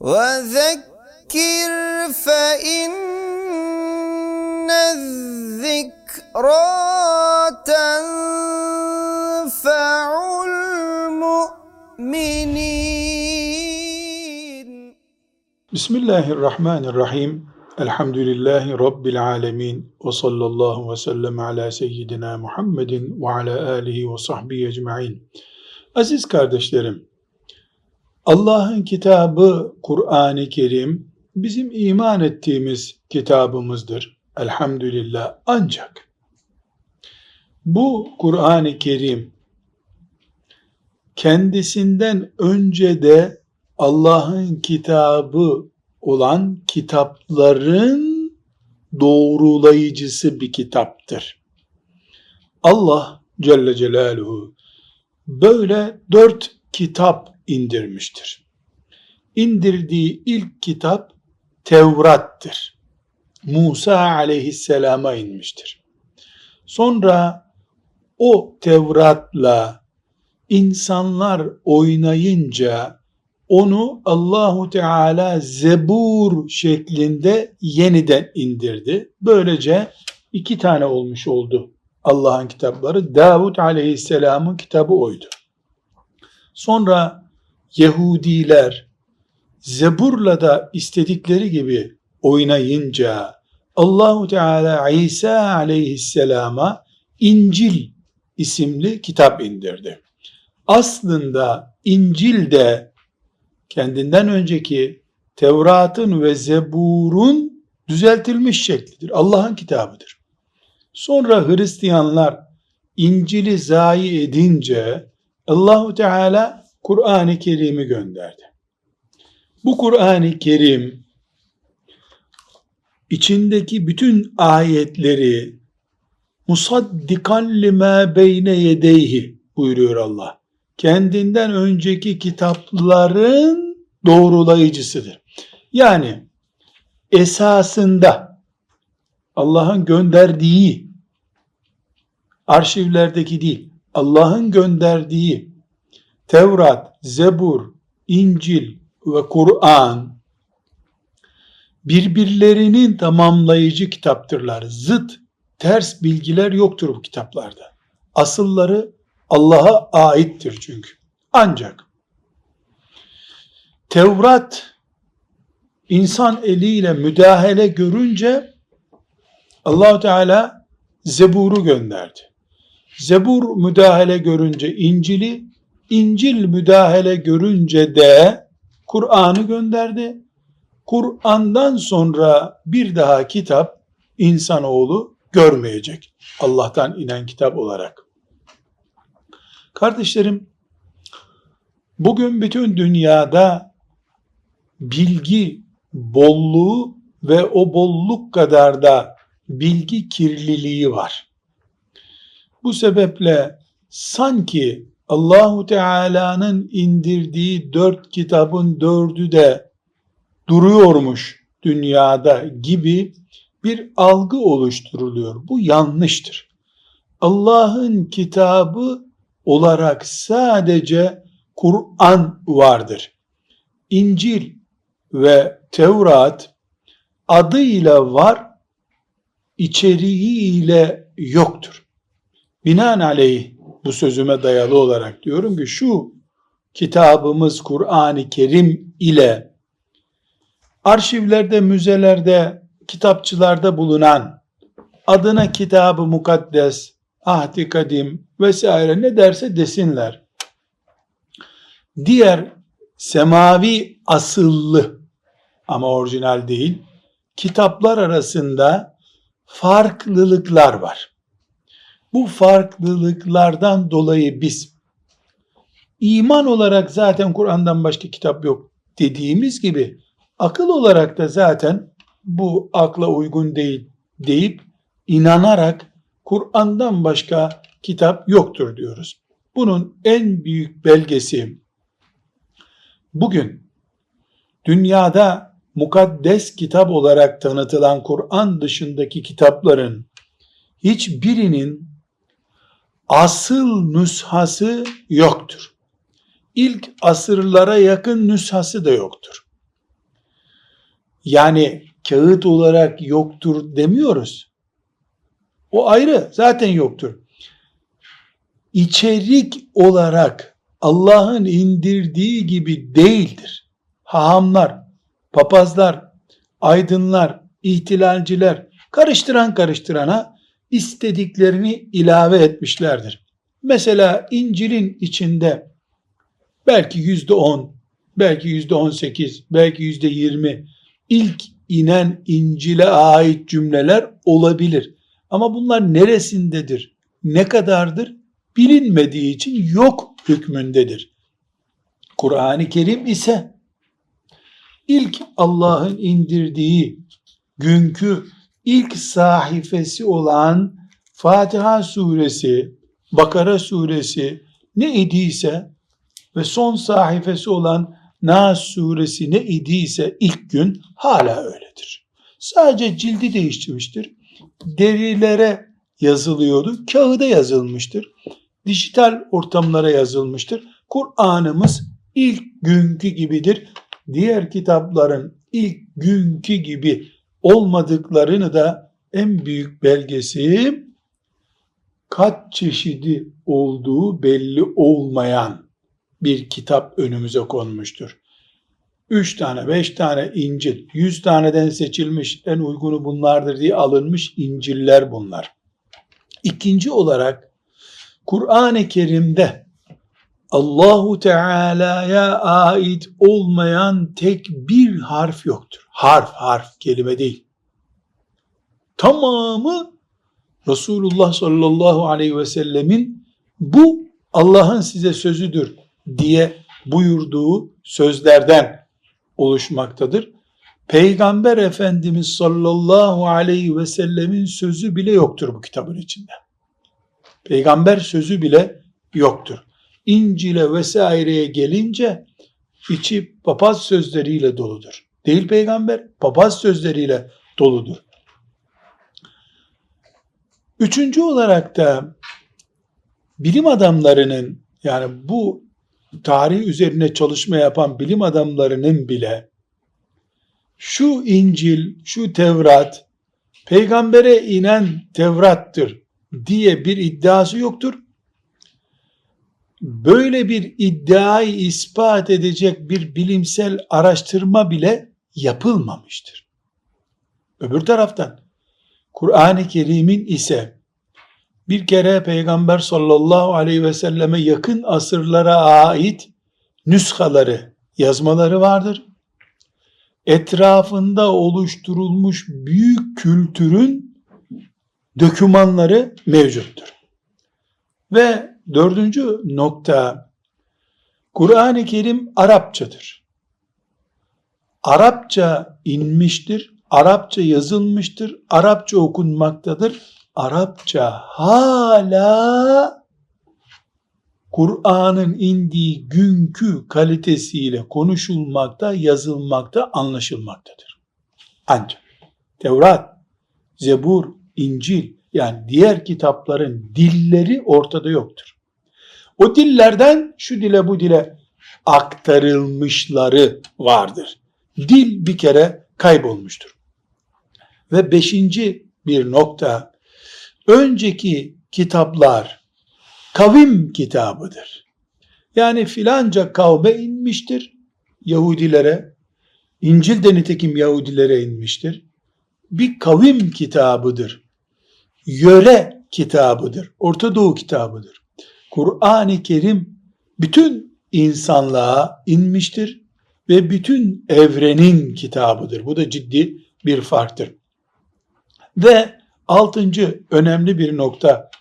وذكر فإن الذكرى تنفع المؤمنين بسم الله الرحمن الرحيم الحمد لله رب العالمين وصلى الله وسلم على seyyidina Muhammedin ve ala alihi ve sahbihi ecmaîn. Aziz kardeşlerim, Allah'ın kitabı Kur'an-ı Kerim bizim iman ettiğimiz kitabımızdır. Elhamdülillah. Ancak bu Kur'an-ı Kerim kendisinden önce de Allah'ın kitabı olan kitapların doğrulayıcısı bir kitaptır. Allah Celle Celaluhu böyle dört kitap indirmiştir. İndirdiği ilk kitap Tevrat'tır. Musa aleyhisselama inmiştir. Sonra o Tevrat'la insanlar oynayınca onu Allahu Teala Zebur şeklinde yeniden indirdi. Böylece iki tane olmuş oldu Allah'ın kitapları. Davud Aleyhisselam'ın kitabı oydu. Sonra Yahudiler Zebur'la da istedikleri gibi oynayınca Allahu Teala İsa Aleyhisselam'a İncil isimli kitap indirdi. Aslında İncil de kendinden önceki Tevrat'ın ve Zebur'un düzeltilmiş şeklidir. Allah'ın kitabıdır. Sonra Hristiyanlar İncil'i zayi edince Allahu Teala Kur'an-ı Kerim'i gönderdi. Bu Kur'an-ı Kerim içindeki bütün ayetleri musaddikan lima beyne yedeyhi buyuruyor Allah. Kendinden önceki kitapların doğrulayıcısıdır. Yani esasında Allah'ın gönderdiği arşivlerdeki değil, Allah'ın gönderdiği Tevrat, Zebur, İncil ve Kur'an birbirlerinin tamamlayıcı kitaptırlar. Zıt, ters bilgiler yoktur bu kitaplarda. Asılları Allah'a aittir çünkü. Ancak Tevrat insan eliyle müdahale görünce Allahu Teala Zebur'u gönderdi. Zebur müdahale görünce İncil'i, İncil müdahale görünce de Kur'an'ı gönderdi. Kur'an'dan sonra bir daha kitap insanoğlu görmeyecek. Allah'tan inen kitap olarak. Kardeşlerim, bugün bütün dünyada bilgi bolluğu ve o bolluk kadar da bilgi kirliliği var. Bu sebeple sanki Allahu Teala'nın indirdiği dört kitabın dördü de duruyormuş dünyada gibi bir algı oluşturuluyor. Bu yanlıştır. Allah'ın kitabı olarak sadece Kur'an vardır. İncil ve Tevrat adıyla var, içeriğiyle yoktur. Binaenaleyh bu sözüme dayalı olarak diyorum ki şu kitabımız Kur'an-ı Kerim ile arşivlerde, müzelerde, kitapçılarda bulunan adına kitabı mukaddes, ahdi kadim vesaire ne derse desinler. Diğer semavi asıllı ama orijinal değil kitaplar arasında farklılıklar var. Bu farklılıklardan dolayı biz iman olarak zaten Kur'an'dan başka kitap yok dediğimiz gibi akıl olarak da zaten bu akla uygun değil deyip inanarak Kur'an'dan başka kitap yoktur diyoruz. Bunun en büyük belgesi bugün dünyada mukaddes kitap olarak tanıtılan Kur'an dışındaki kitapların hiçbirinin asıl nüshası yoktur. İlk asırlara yakın nüshası da yoktur. Yani kağıt olarak yoktur demiyoruz. O ayrı zaten yoktur. İçerik olarak Allah'ın indirdiği gibi değildir. Hahamlar, papazlar, aydınlar, ihtilalciler karıştıran karıştırana istediklerini ilave etmişlerdir. Mesela İncil'in içinde belki yüzde on, belki yüzde on sekiz, belki yüzde yirmi ilk inen İncil'e ait cümleler olabilir. Ama bunlar neresindedir, ne kadardır bilinmediği için yok hükmündedir. Kur'an-ı Kerim ise ilk Allah'ın indirdiği günkü ilk sahifesi olan Fatiha suresi, Bakara suresi ne idiyse ve son sahifesi olan Nas suresi ne idiyse ilk gün hala öyledir. Sadece cildi değiştirmiştir. Derilere yazılıyordu, kağıda yazılmıştır. Dijital ortamlara yazılmıştır. Kur'an'ımız ilk günkü gibidir. Diğer kitapların ilk günkü gibi olmadıklarını da en büyük belgesi kaç çeşidi olduğu belli olmayan bir kitap önümüze konmuştur. Üç tane, beş tane İncil, yüz taneden seçilmiş en uygunu bunlardır diye alınmış İncil'ler bunlar. İkinci olarak Kur'an-ı Kerim'de Allahu Teala'ya ait olmayan tek bir harf yoktur. Harf, harf, kelime değil. Tamamı Resulullah sallallahu aleyhi ve sellemin bu Allah'ın size sözüdür diye buyurduğu sözlerden oluşmaktadır. Peygamber Efendimiz sallallahu aleyhi ve sellemin sözü bile yoktur bu kitabın içinde. Peygamber sözü bile yoktur. İncil'e vesaireye gelince içi papaz sözleriyle doludur. Değil peygamber, papaz sözleriyle doludur. Üçüncü olarak da bilim adamlarının yani bu tarih üzerine çalışma yapan bilim adamlarının bile şu İncil, şu Tevrat peygambere inen Tevrat'tır diye bir iddiası yoktur. Böyle bir iddiayı ispat edecek bir bilimsel araştırma bile yapılmamıştır. Öbür taraftan Kur'an-ı Kerim'in ise bir kere Peygamber sallallahu aleyhi ve selleme yakın asırlara ait nüshaları, yazmaları vardır. Etrafında oluşturulmuş büyük kültürün dökümanları mevcuttur. Ve dördüncü nokta, Kur'an-ı Kerim Arapçadır. Arapça inmiştir, Arapça yazılmıştır, Arapça okunmaktadır. Arapça hala Kur'an'ın indiği günkü kalitesiyle konuşulmakta, yazılmakta, anlaşılmaktadır. Ancak Tevrat, Zebur, İncil yani diğer kitapların dilleri ortada yoktur. O dillerden şu dile bu dile aktarılmışları vardır. Dil bir kere kaybolmuştur. Ve beşinci bir nokta, önceki kitaplar kavim kitabıdır. Yani filanca kavme inmiştir Yahudilere, İncil de nitekim Yahudilere inmiştir. Bir kavim kitabıdır. Yöre kitabıdır. Orta Doğu kitabıdır. Kur'an-ı Kerim bütün insanlığa inmiştir ve bütün evrenin kitabıdır. Bu da ciddi bir farktır. Ve altıncı önemli bir nokta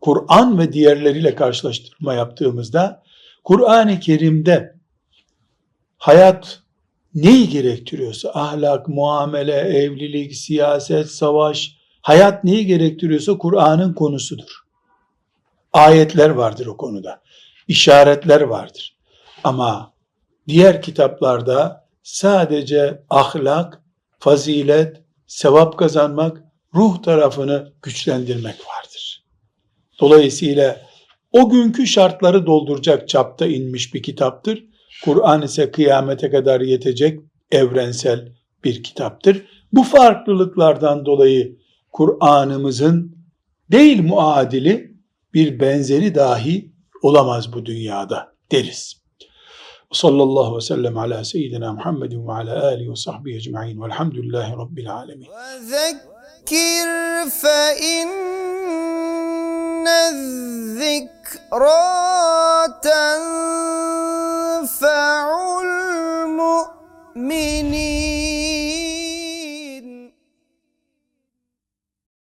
Kur'an ve diğerleriyle karşılaştırma yaptığımızda Kur'an-ı Kerim'de hayat neyi gerektiriyorsa ahlak, muamele, evlilik, siyaset, savaş, hayat neyi gerektiriyorsa Kur'an'ın konusudur. Ayetler vardır o konuda. işaretler vardır. Ama diğer kitaplarda sadece ahlak, fazilet, sevap kazanmak, ruh tarafını güçlendirmek vardır. Dolayısıyla o günkü şartları dolduracak çapta inmiş bir kitaptır. Kur'an ise kıyamete kadar yetecek evrensel bir kitaptır. Bu farklılıklardan dolayı Kur'an'ımızın değil muadili bir benzeri dahi olamaz bu dünyada deriz. Sallallahu aleyhi ve sellem ala seyyidina Muhammedin ve ala alihi ve sahbihi ecma'in velhamdülillahi rabbil alemin. Zekir fe inne zikraten fe'ul mu'minin.